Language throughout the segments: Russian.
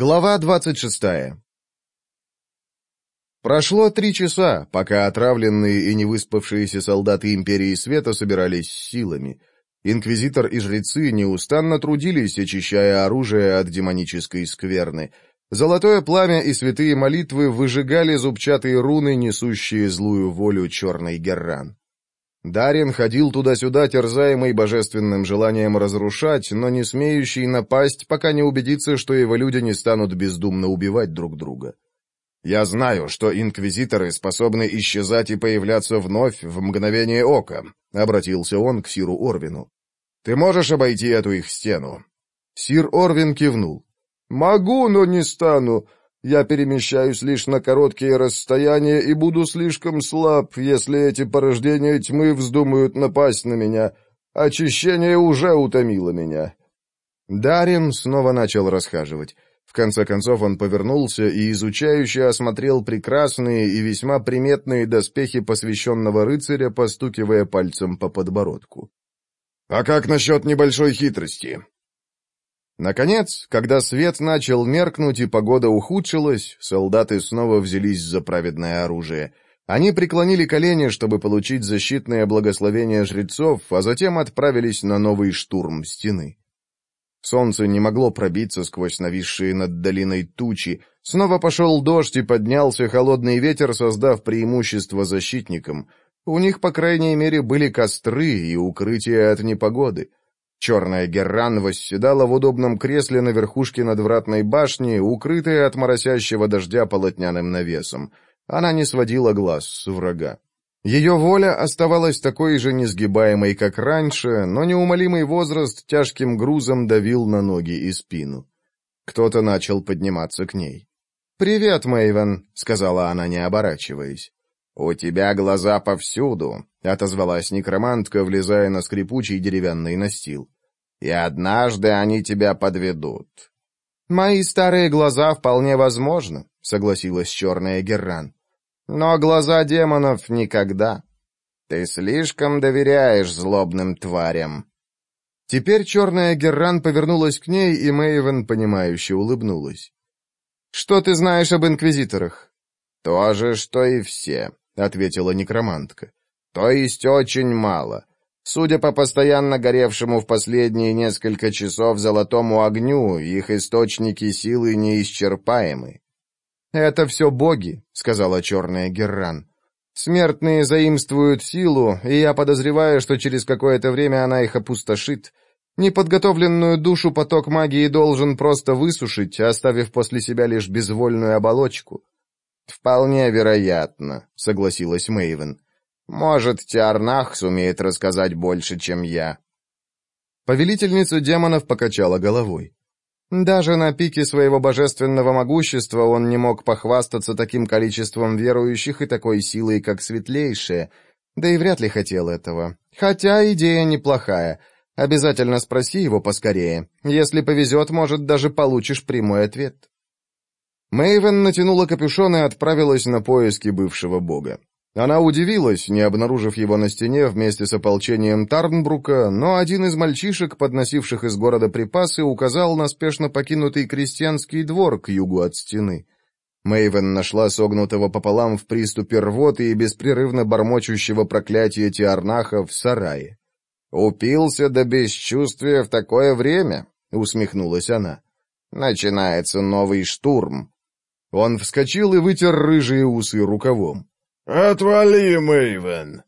Глава 26 Прошло три часа, пока отравленные и невыспавшиеся солдаты Империи Света собирались силами. Инквизитор и жрецы неустанно трудились, очищая оружие от демонической скверны. Золотое пламя и святые молитвы выжигали зубчатые руны, несущие злую волю черной герран. Дарин ходил туда-сюда, терзаемый божественным желанием разрушать, но не смеющий напасть, пока не убедится, что его люди не станут бездумно убивать друг друга. Я знаю, что инквизиторы способны исчезать и появляться вновь в мгновение ока, обратился он к Сиру Орвину. Ты можешь обойти эту их стену? Сир Орвин кивнул. Могу, но не стану. Я перемещаюсь лишь на короткие расстояния и буду слишком слаб, если эти порождения тьмы вздумают напасть на меня. Очищение уже утомило меня». Дарин снова начал расхаживать. В конце концов он повернулся и изучающе осмотрел прекрасные и весьма приметные доспехи посвященного рыцаря, постукивая пальцем по подбородку. «А как насчет небольшой хитрости?» Наконец, когда свет начал меркнуть и погода ухудшилась, солдаты снова взялись за праведное оружие. Они преклонили колени, чтобы получить защитное благословение жрецов, а затем отправились на новый штурм стены. Солнце не могло пробиться сквозь нависшие над долиной тучи. Снова пошел дождь и поднялся холодный ветер, создав преимущество защитникам. У них, по крайней мере, были костры и укрытия от непогоды. Черная герран восседала в удобном кресле на верхушке надвратной башни, укрытая от моросящего дождя полотняным навесом. Она не сводила глаз с врага. Ее воля оставалась такой же несгибаемой, как раньше, но неумолимый возраст тяжким грузом давил на ноги и спину. Кто-то начал подниматься к ней. «Привет, Мэйвен», — сказала она, не оборачиваясь. «У тебя глаза повсюду», — отозвалась некромантка, влезая на скрипучий деревянный настил и однажды они тебя подведут». «Мои старые глаза вполне возможно», — согласилась черная Герран. «Но глаза демонов никогда. Ты слишком доверяешь злобным тварям». Теперь черная Герран повернулась к ней, и Мэйвен, понимающе улыбнулась. «Что ты знаешь об инквизиторах?» «То же, что и все», — ответила некромантка. «То есть очень мало. Судя по постоянно горевшему в последние несколько часов золотому огню, их источники силы неисчерпаемы. «Это все боги», — сказала черная Герран. «Смертные заимствуют силу, и я подозреваю, что через какое-то время она их опустошит. Неподготовленную душу поток магии должен просто высушить, оставив после себя лишь безвольную оболочку». «Вполне вероятно», — согласилась Мэйвен. Может, Тиарнах сумеет рассказать больше, чем я». Повелительница демонов покачала головой. Даже на пике своего божественного могущества он не мог похвастаться таким количеством верующих и такой силой, как светлейшие, да и вряд ли хотел этого. Хотя идея неплохая. Обязательно спроси его поскорее. Если повезет, может, даже получишь прямой ответ. Мэйвен натянула капюшон и отправилась на поиски бывшего бога. Она удивилась, не обнаружив его на стене вместе с ополчением Тарнбрука, но один из мальчишек, подносивших из города припасы, указал на спешно покинутый крестьянский двор к югу от стены. Мэйвен нашла согнутого пополам в приступе рвоты и беспрерывно бормочущего проклятия Тиарнаха в сарае. «Упился до бесчувствия в такое время», — усмехнулась она. «Начинается новый штурм». Он вскочил и вытер рыжие усы рукавом. «Отвали, Мэйвен!»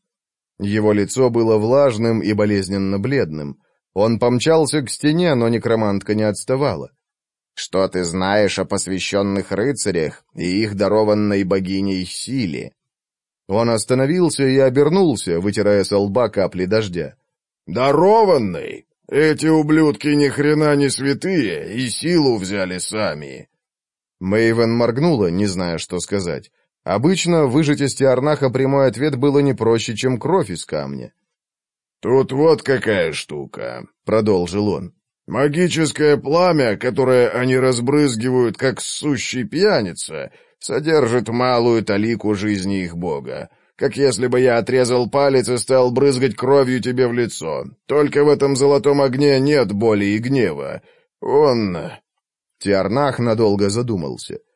Его лицо было влажным и болезненно бледным. Он помчался к стене, но некромантка не отставала. «Что ты знаешь о посвященных рыцарях и их дарованной богиней силе?» Он остановился и обернулся, вытирая со лба капли дождя. «Дарованной? Эти ублюдки ни хрена не святые и силу взяли сами!» Мэйвен моргнула, не зная, что сказать. Обычно выжать из Тиарнаха прямой ответ было не проще, чем кровь из камня. «Тут вот какая штука», — продолжил он. «Магическое пламя, которое они разбрызгивают, как сущий пьяница, содержит малую талику жизни их бога. Как если бы я отрезал палец и стал брызгать кровью тебе в лицо. Только в этом золотом огне нет боли и гнева. Он...» Тиарнах надолго задумался. —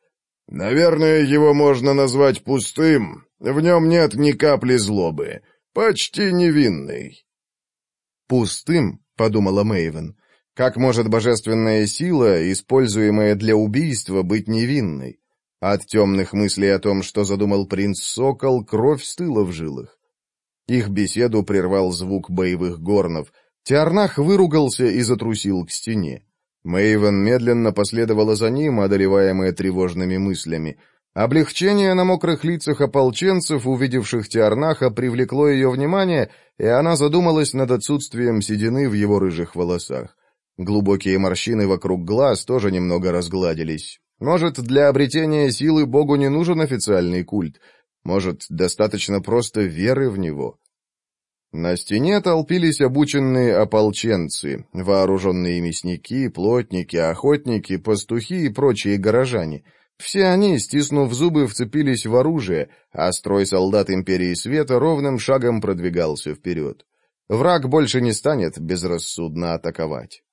Наверное, его можно назвать пустым. В нем нет ни капли злобы. Почти невинный. «Пустым», — подумала Мэйвен. «Как может божественная сила, используемая для убийства, быть невинной?» От темных мыслей о том, что задумал принц Сокол, кровь стыла в жилах. Их беседу прервал звук боевых горнов. Тиарнах выругался и затрусил к стене. Мэйвен медленно последовала за ним, одолеваемая тревожными мыслями. Облегчение на мокрых лицах ополченцев, увидевших Тиарнаха, привлекло ее внимание, и она задумалась над отсутствием седины в его рыжих волосах. Глубокие морщины вокруг глаз тоже немного разгладились. Может, для обретения силы Богу не нужен официальный культ? Может, достаточно просто веры в него? На стене толпились обученные ополченцы, вооруженные мясники, плотники, охотники, пастухи и прочие горожане. Все они, стиснув зубы, вцепились в оружие, а строй солдат Империи Света ровным шагом продвигался вперед. Враг больше не станет безрассудно атаковать.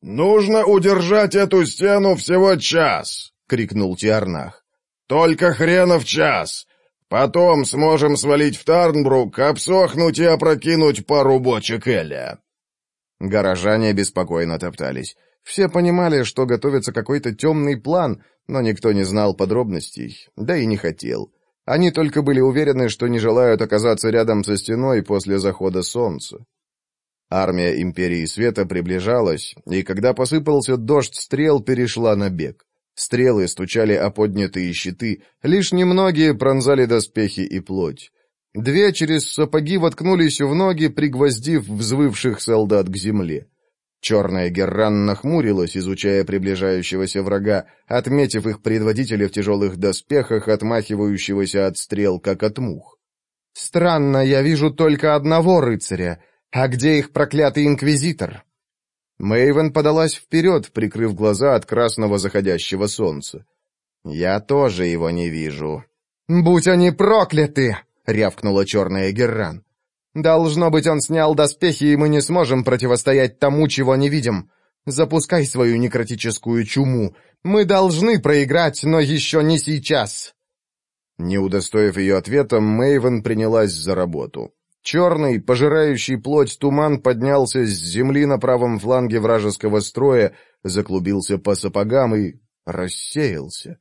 «Нужно удержать эту стену всего час!» — крикнул Тиарнах. «Только хренов час! Потом сможем свалить в Тарнбрук, обсохнуть и опрокинуть пару бочек Эля». Горожане беспокойно топтались. Все понимали, что готовится какой-то темный план, но никто не знал подробностей, да и не хотел. Они только были уверены, что не желают оказаться рядом со стеной после захода солнца. Армия Империи Света приближалась, и когда посыпался дождь стрел, перешла на бег. Стрелы стучали о поднятые щиты, лишь немногие пронзали доспехи и плоть. Две через сапоги воткнулись в ноги, пригвоздив взвывших солдат к земле. Черная Герран нахмурилась, изучая приближающегося врага, отметив их предводителя в тяжелых доспехах, отмахивающегося от стрел, как от мух. «Странно, я вижу только одного рыцаря. А где их проклятый инквизитор?» Мэйвен подалась вперед, прикрыв глаза от красного заходящего солнца. «Я тоже его не вижу». «Будь они прокляты!» — рявкнула черная Герран. «Должно быть, он снял доспехи, и мы не сможем противостоять тому, чего не видим. Запускай свою некротическую чуму. Мы должны проиграть, но еще не сейчас». Не удостоив ее ответом, Мэйвен принялась за работу. Черный, пожирающий плоть туман поднялся с земли на правом фланге вражеского строя, заклубился по сапогам и рассеялся.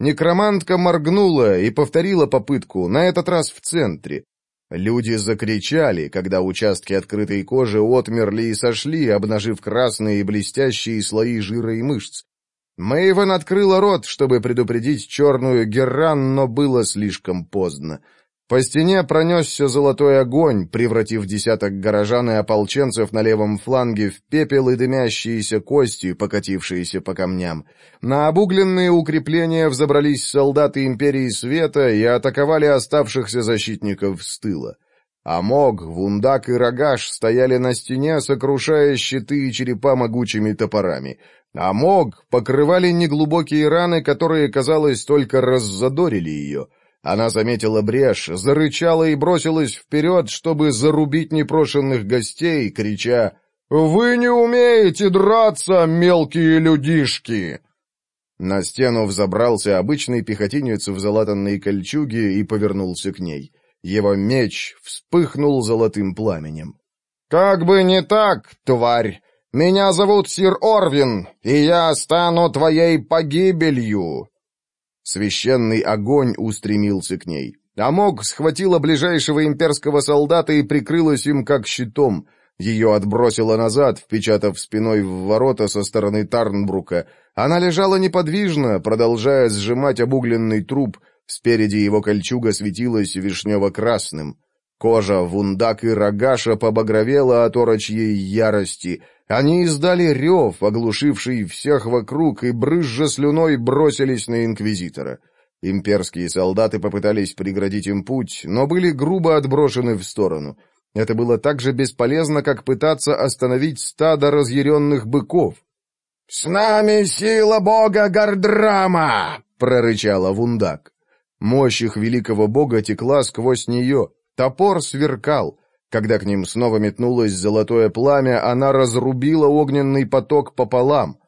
Некромантка моргнула и повторила попытку, на этот раз в центре. Люди закричали, когда участки открытой кожи отмерли и сошли, обнажив красные и блестящие слои жира и мышц. Мэйвен открыла рот, чтобы предупредить черную Герран, но было слишком поздно. По стене пронесся золотой огонь, превратив десяток горожан и ополченцев на левом фланге в пепел и дымящиеся кости, покатившиеся по камням. На обугленные укрепления взобрались солдаты Империи Света и атаковали оставшихся защитников с тыла. Амог, Вундак и Рогаш стояли на стене, сокрушая щиты и черепа могучими топорами. Амог покрывали неглубокие раны, которые, казалось, только раззадорили ее — она заметила брешь, зарычала и бросилась вперед, чтобы зарубить непрошенных гостей, крича «Вы не умеете драться, мелкие людишки!» На стену взобрался обычный пехотинец в залатанной кольчуге и повернулся к ней. Его меч вспыхнул золотым пламенем. «Как бы не так, тварь! Меня зовут Сир Орвин, и я стану твоей погибелью!» Священный огонь устремился к ней. Амог схватила ближайшего имперского солдата и прикрылась им как щитом. Ее отбросило назад, впечатав спиной в ворота со стороны Тарнбрука. Она лежала неподвижно, продолжая сжимать обугленный труп. Спереди его кольчуга светилась вишнево-красным. Кожа вундак и рогаша побагровела от орочьей ярости — они издали рев, оглушивший всех вокруг, и, брызжа слюной, бросились на инквизитора. Имперские солдаты попытались преградить им путь, но были грубо отброшены в сторону. Это было так же бесполезно, как пытаться остановить стадо разъяренных быков. «С нами сила бога Гардрама! — прорычала Вундак. Мощь их великого бога текла сквозь нее, топор сверкал — когда к ним снова метнулось золотое пламя, она разрубила огненный поток пополам.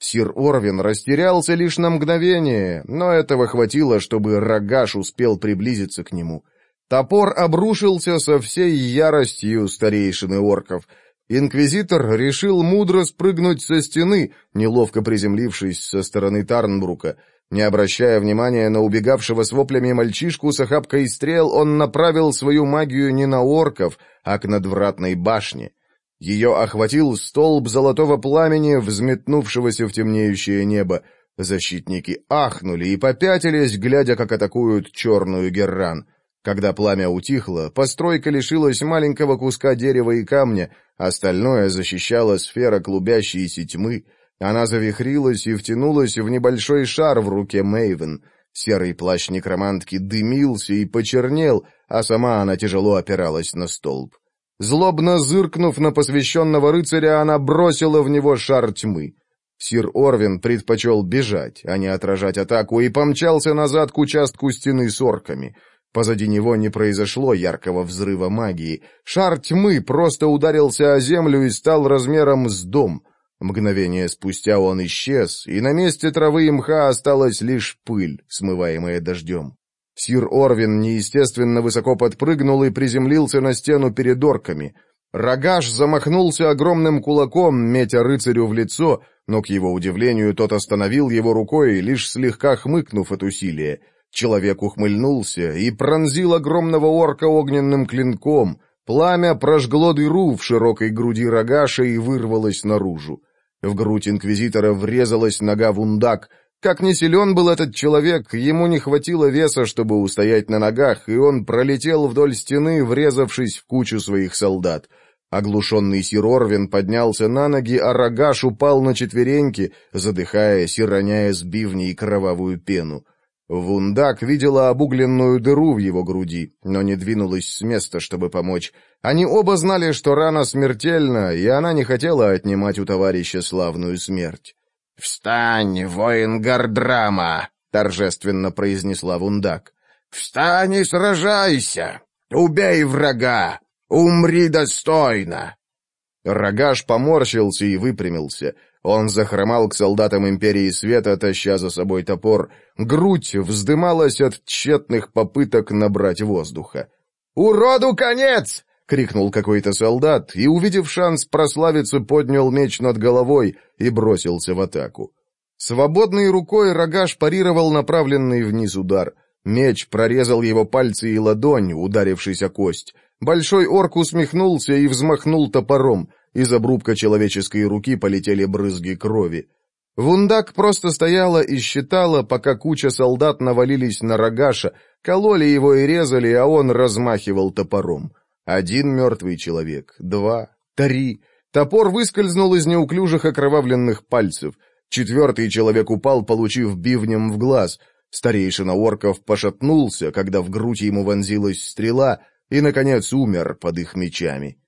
Сир Орвин растерялся лишь на мгновение, но этого хватило, чтобы Рогаш успел приблизиться к нему. Топор обрушился со всей яростью старейшины орков. Инквизитор решил мудро спрыгнуть со стены, неловко приземлившись со стороны Тарнбрука — не обращая внимания на убегавшего с воплями мальчишку с охапкой стрел, он направил свою магию не на орков, а к надвратной башне. Ее охватил столб золотого пламени, взметнувшегося в темнеющее небо. Защитники ахнули и попятились, глядя, как атакуют черную герран. Когда пламя утихло, постройка лишилась маленького куска дерева и камня, остальное защищала сфера клубящейся тьмы — она завихрилась и втянулась в небольшой шар в руке Мэйвен. Серый плащ некромантки дымился и почернел, а сама она тяжело опиралась на столб. Злобно зыркнув на посвященного рыцаря, она бросила в него шар тьмы. Сир Орвин предпочел бежать, а не отражать атаку, и помчался назад к участку стены с орками. Позади него не произошло яркого взрыва магии. Шар тьмы просто ударился о землю и стал размером с дом — Мгновение спустя он исчез, и на месте травы и мха осталась лишь пыль, смываемая дождем. Сир Орвин неестественно высоко подпрыгнул и приземлился на стену перед орками. Рогаш замахнулся огромным кулаком, метя рыцарю в лицо, но, к его удивлению, тот остановил его рукой, лишь слегка хмыкнув от усилия. Человек ухмыльнулся и пронзил огромного орка огненным клинком. Пламя прожгло дыру в широкой груди Рогаша и вырвалось наружу. В грудь инквизитора врезалась нога вундак. Как не силен был этот человек, ему не хватило веса, чтобы устоять на ногах, и он пролетел вдоль стены, врезавшись в кучу своих солдат. Оглушенный Сирорвин поднялся на ноги, а Рогаш упал на четвереньки, задыхаясь и роняя с бивней кровавую пену. Вундак видела обугленную дыру в его груди, но не двинулась с места, чтобы помочь. Они оба знали, что рана смертельна, и она не хотела отнимать у товарища славную смерть. «Встань, воин Гардрама!» — торжественно произнесла Вундак. «Встань и сражайся! Убей врага! Умри достойно!» Рогаш поморщился и выпрямился — он захромал к солдатам Империи Света, таща за собой топор. Грудь вздымалась от тщетных попыток набрать воздуха. «Уроду конец!» — крикнул какой-то солдат, и, увидев шанс прославиться, поднял меч над головой и бросился в атаку. Свободной рукой Рогаш парировал направленный вниз удар. Меч прорезал его пальцы и ладонь, ударившись о кость. Большой орк усмехнулся и взмахнул топором. Из обрубка человеческой руки полетели брызги крови. Вундак просто стояла и считала, пока куча солдат навалились на рогаша, кололи его и резали, а он размахивал топором. Один мертвый человек, два, три. Топор выскользнул из неуклюжих окровавленных пальцев. Четвертый человек упал, получив бивнем в глаз. Старейшина орков пошатнулся, когда в грудь ему вонзилась стрела, и, наконец, умер под их мечами.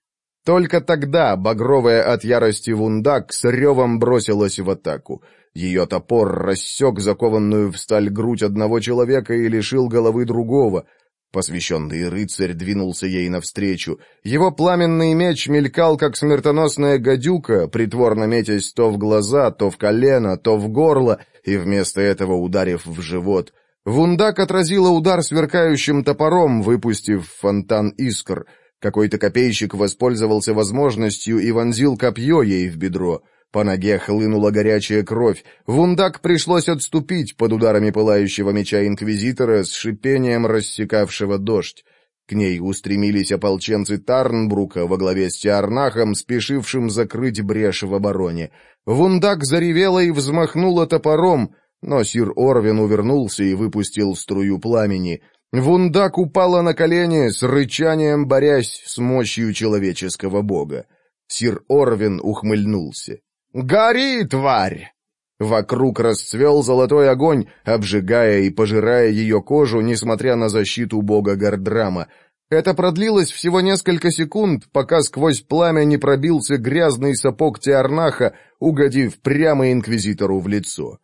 Только тогда багровая от ярости вундак с ревом бросилась в атаку. Ее топор рассек закованную в сталь грудь одного человека и лишил головы другого. Посвященный рыцарь двинулся ей навстречу. Его пламенный меч мелькал, как смертоносная гадюка, притворно метясь то в глаза, то в колено, то в горло, и вместо этого ударив в живот. Вундак отразила удар сверкающим топором, выпустив фонтан искр — какой-то копейщик воспользовался возможностью и вонзил копье ей в бедро. По ноге хлынула горячая кровь. Вундак пришлось отступить под ударами пылающего меча инквизитора с шипением рассекавшего дождь. К ней устремились ополченцы Тарнбрука во главе с Тиарнахом, спешившим закрыть брешь в обороне. Вундак заревела и взмахнула топором, но сир Орвин увернулся и выпустил струю пламени — Вундак упала на колени, с рычанием борясь с мощью человеческого бога. Сир Орвин ухмыльнулся. «Гори, тварь!» Вокруг расцвел золотой огонь, обжигая и пожирая ее кожу, несмотря на защиту бога Гордрама. Это продлилось всего несколько секунд, пока сквозь пламя не пробился грязный сапог Теорнаха, угодив прямо инквизитору в лицо.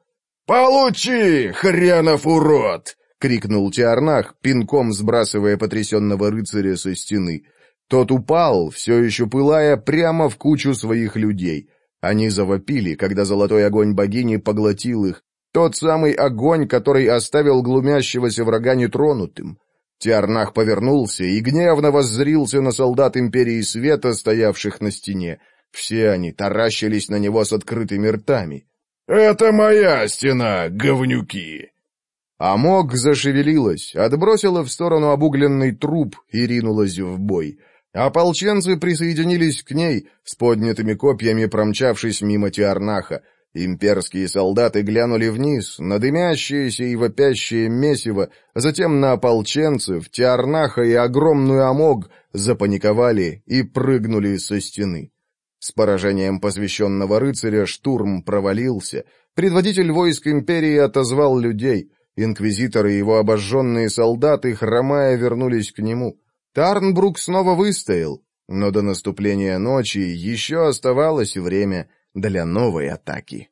«Получи, хренов урод!» — крикнул Тиарнах, пинком сбрасывая потрясенного рыцаря со стены. Тот упал, все еще пылая, прямо в кучу своих людей. Они завопили, когда золотой огонь богини поглотил их. Тот самый огонь, который оставил глумящегося врага нетронутым. Тиарнах повернулся и гневно воззрился на солдат Империи Света, стоявших на стене. Все они таращились на него с открытыми ртами. «Это моя стена, говнюки!» А мог зашевелилась, отбросила в сторону обугленный труп и ринулась в бой. Ополченцы присоединились к ней, с поднятыми копьями промчавшись мимо Тиарнаха. Имперские солдаты глянули вниз, на дымящееся и вопящее месиво, затем на ополченцев, Тиарнаха и огромную Амог запаниковали и прыгнули со стены. С поражением посвященного рыцаря штурм провалился. Предводитель войск империи отозвал людей — Инквизиторы и его обожженные солдаты, хромая, вернулись к нему. Тарнбрук снова выстоял, но до наступления ночи еще оставалось время для новой атаки.